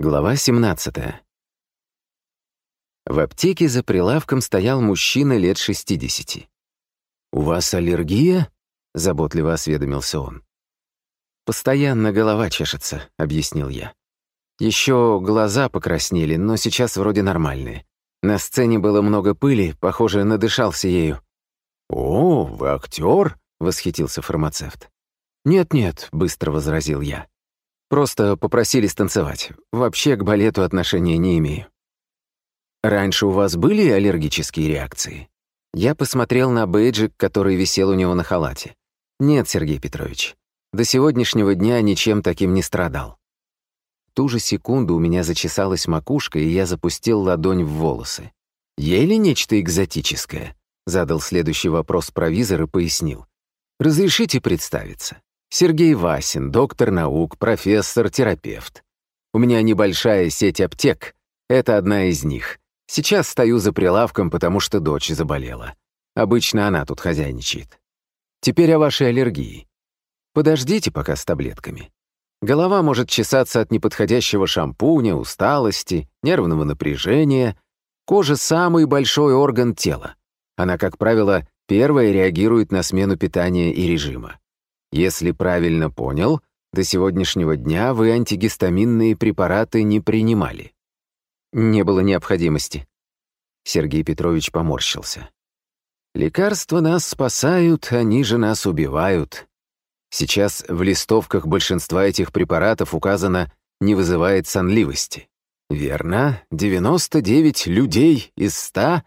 Глава 17. В аптеке за прилавком стоял мужчина лет 60. «У вас аллергия?» — заботливо осведомился он. «Постоянно голова чешется», — объяснил я. Еще глаза покраснели, но сейчас вроде нормальные. На сцене было много пыли, похоже, надышался ею. «О, вы актер?» — восхитился фармацевт. «Нет-нет», — быстро возразил я. Просто попросили станцевать. Вообще к балету отношения не имею. Раньше у вас были аллергические реакции? Я посмотрел на бейджик, который висел у него на халате. Нет, Сергей Петрович. До сегодняшнего дня ничем таким не страдал. Ту же секунду у меня зачесалась макушка, и я запустил ладонь в волосы. «Ели нечто экзотическое?» Задал следующий вопрос провизор и пояснил. «Разрешите представиться?» Сергей Васин, доктор наук, профессор, терапевт. У меня небольшая сеть аптек. Это одна из них. Сейчас стою за прилавком, потому что дочь заболела. Обычно она тут хозяйничает. Теперь о вашей аллергии. Подождите пока с таблетками. Голова может чесаться от неподходящего шампуня, усталости, нервного напряжения. Кожа — самый большой орган тела. Она, как правило, первая реагирует на смену питания и режима. Если правильно понял, до сегодняшнего дня вы антигистаминные препараты не принимали. Не было необходимости. Сергей Петрович поморщился. Лекарства нас спасают, они же нас убивают. Сейчас в листовках большинства этих препаратов указано «не вызывает сонливости». Верно, 99 людей из 100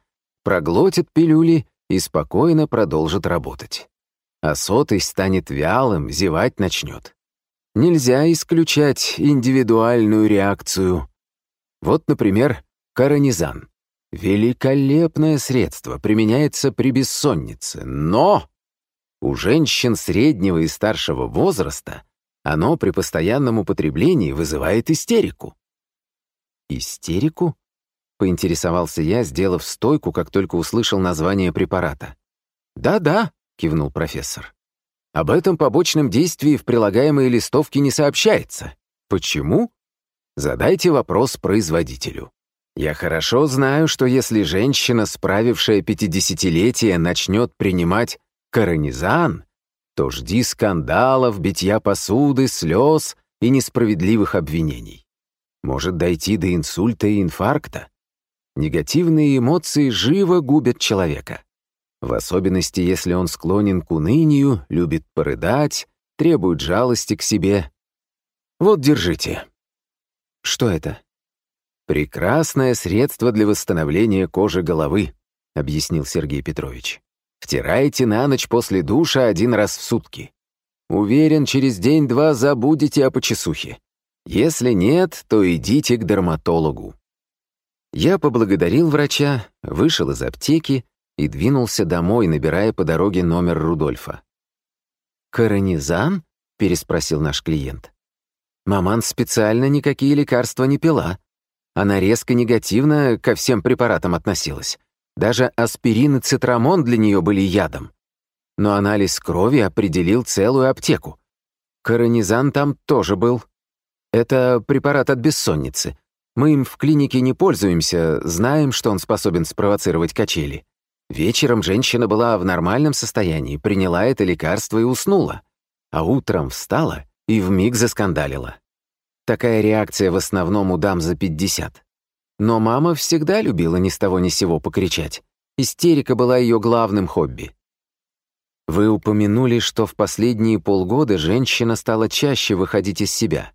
проглотят пилюли и спокойно продолжат работать а сотый станет вялым, зевать начнет. Нельзя исключать индивидуальную реакцию. Вот, например, коронизан. Великолепное средство, применяется при бессоннице, но у женщин среднего и старшего возраста оно при постоянном употреблении вызывает истерику. «Истерику?» — поинтересовался я, сделав стойку, как только услышал название препарата. «Да-да», — кивнул профессор. «Об этом побочном действии в прилагаемой листовке не сообщается. Почему? Задайте вопрос производителю. Я хорошо знаю, что если женщина, справившая пятидесятилетие, начнет принимать коронизан, то жди скандалов, битья посуды, слез и несправедливых обвинений. Может дойти до инсульта и инфаркта. Негативные эмоции живо губят человека. В особенности, если он склонен к унынию, любит порыдать, требует жалости к себе. Вот, держите. Что это? Прекрасное средство для восстановления кожи головы, объяснил Сергей Петрович. Втирайте на ночь после душа один раз в сутки. Уверен, через день-два забудете о почесухе. Если нет, то идите к дерматологу. Я поблагодарил врача, вышел из аптеки и двинулся домой, набирая по дороге номер Рудольфа. «Коронизан?» — переспросил наш клиент. «Маман специально никакие лекарства не пила. Она резко негативно ко всем препаратам относилась. Даже аспирин и цитрамон для нее были ядом. Но анализ крови определил целую аптеку. Коронизан там тоже был. Это препарат от бессонницы. Мы им в клинике не пользуемся, знаем, что он способен спровоцировать качели. Вечером женщина была в нормальном состоянии, приняла это лекарство и уснула. А утром встала и вмиг заскандалила. Такая реакция в основном у дам за 50. Но мама всегда любила ни с того ни сего покричать. Истерика была ее главным хобби. Вы упомянули, что в последние полгода женщина стала чаще выходить из себя.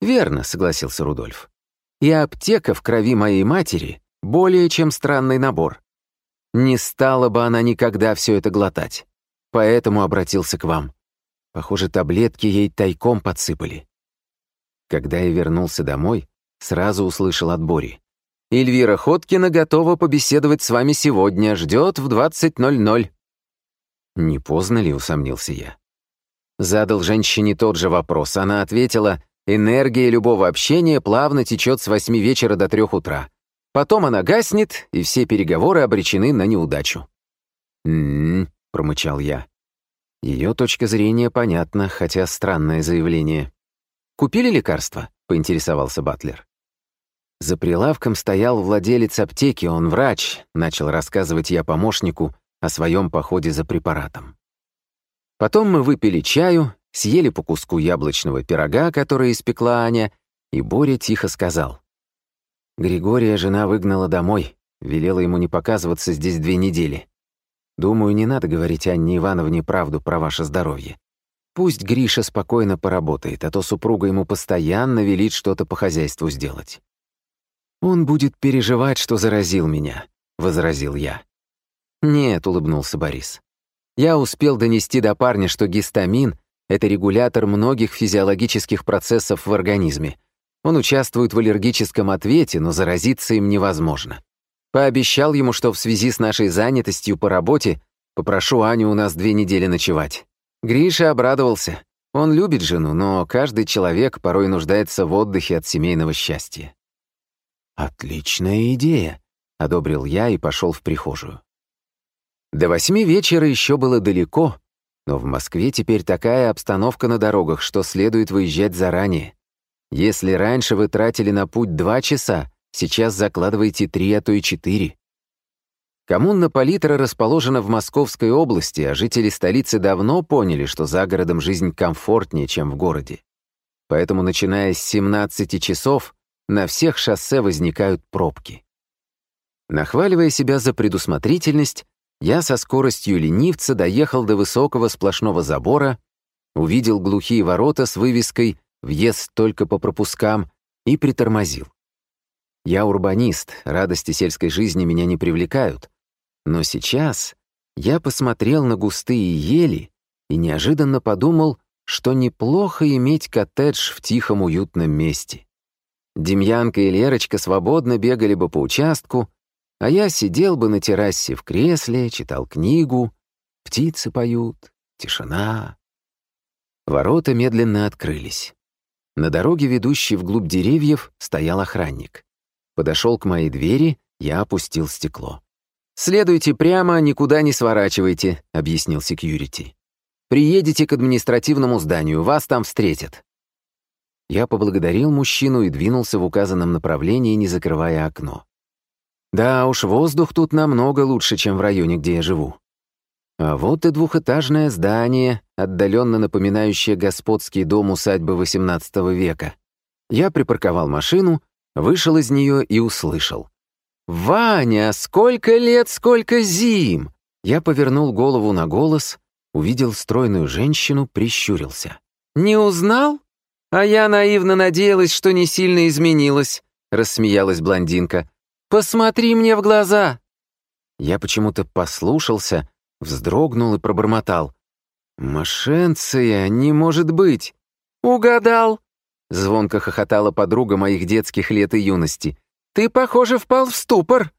Верно, согласился Рудольф. И аптека в крови моей матери более чем странный набор. Не стала бы она никогда все это глотать. Поэтому обратился к вам. Похоже, таблетки ей тайком подсыпали. Когда я вернулся домой, сразу услышал от Бори. «Эльвира Хоткина готова побеседовать с вами сегодня, ждет в 20.00». Не поздно ли, усомнился я. Задал женщине тот же вопрос. Она ответила, «Энергия любого общения плавно течет с 8 вечера до 3 утра. Потом она гаснет, и все переговоры обречены на неудачу. «М-м-м», промычал я. Ее точка зрения понятна, хотя странное заявление. «Купили лекарство?» — поинтересовался Батлер. За прилавком стоял владелец аптеки, он врач, начал рассказывать я помощнику о своем походе за препаратом. Потом мы выпили чаю, съели по куску яблочного пирога, который испекла Аня, и Боря тихо сказал. Григория жена выгнала домой, велела ему не показываться здесь две недели. Думаю, не надо говорить Анне Ивановне правду про ваше здоровье. Пусть Гриша спокойно поработает, а то супруга ему постоянно велит что-то по хозяйству сделать. «Он будет переживать, что заразил меня», — возразил я. «Нет», — улыбнулся Борис. «Я успел донести до парня, что гистамин — это регулятор многих физиологических процессов в организме. Он участвует в аллергическом ответе, но заразиться им невозможно. Пообещал ему, что в связи с нашей занятостью по работе попрошу Аню у нас две недели ночевать. Гриша обрадовался. Он любит жену, но каждый человек порой нуждается в отдыхе от семейного счастья. «Отличная идея», — одобрил я и пошел в прихожую. До восьми вечера еще было далеко, но в Москве теперь такая обстановка на дорогах, что следует выезжать заранее. Если раньше вы тратили на путь два часа, сейчас закладывайте три, а то и четыре. Коммуна Палитра расположена в Московской области, а жители столицы давно поняли, что за городом жизнь комфортнее, чем в городе. Поэтому, начиная с 17 часов, на всех шоссе возникают пробки. Нахваливая себя за предусмотрительность, я со скоростью ленивца доехал до высокого сплошного забора, увидел глухие ворота с вывеской «Въезд только по пропускам» и притормозил. Я урбанист, радости сельской жизни меня не привлекают. Но сейчас я посмотрел на густые ели и неожиданно подумал, что неплохо иметь коттедж в тихом уютном месте. Демьянка и Лерочка свободно бегали бы по участку, а я сидел бы на террасе в кресле, читал книгу, птицы поют, тишина. Ворота медленно открылись. На дороге, ведущей вглубь деревьев, стоял охранник. Подошел к моей двери, я опустил стекло. «Следуйте прямо, никуда не сворачивайте», — объяснил секьюрити. «Приедете к административному зданию, вас там встретят». Я поблагодарил мужчину и двинулся в указанном направлении, не закрывая окно. Да уж, воздух тут намного лучше, чем в районе, где я живу. А вот и двухэтажное здание, отдаленно напоминающее господский дом усадьбы XVIII века. Я припарковал машину, вышел из нее и услышал. «Ваня, сколько лет, сколько зим!» Я повернул голову на голос, увидел стройную женщину, прищурился. «Не узнал?» «А я наивно надеялась, что не сильно изменилась», — рассмеялась блондинка. «Посмотри мне в глаза!» Я почему-то послушался, вздрогнул и пробормотал. «Мошенция, не может быть!» «Угадал!» — звонко хохотала подруга моих детских лет и юности. «Ты, похоже, впал в ступор».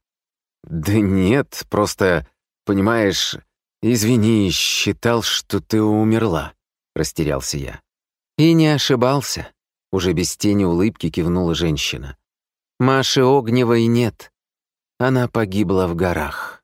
«Да нет, просто, понимаешь, извини, считал, что ты умерла», — растерялся я. И не ошибался. Уже без тени улыбки кивнула женщина. Маши Огневой нет. Она погибла в горах.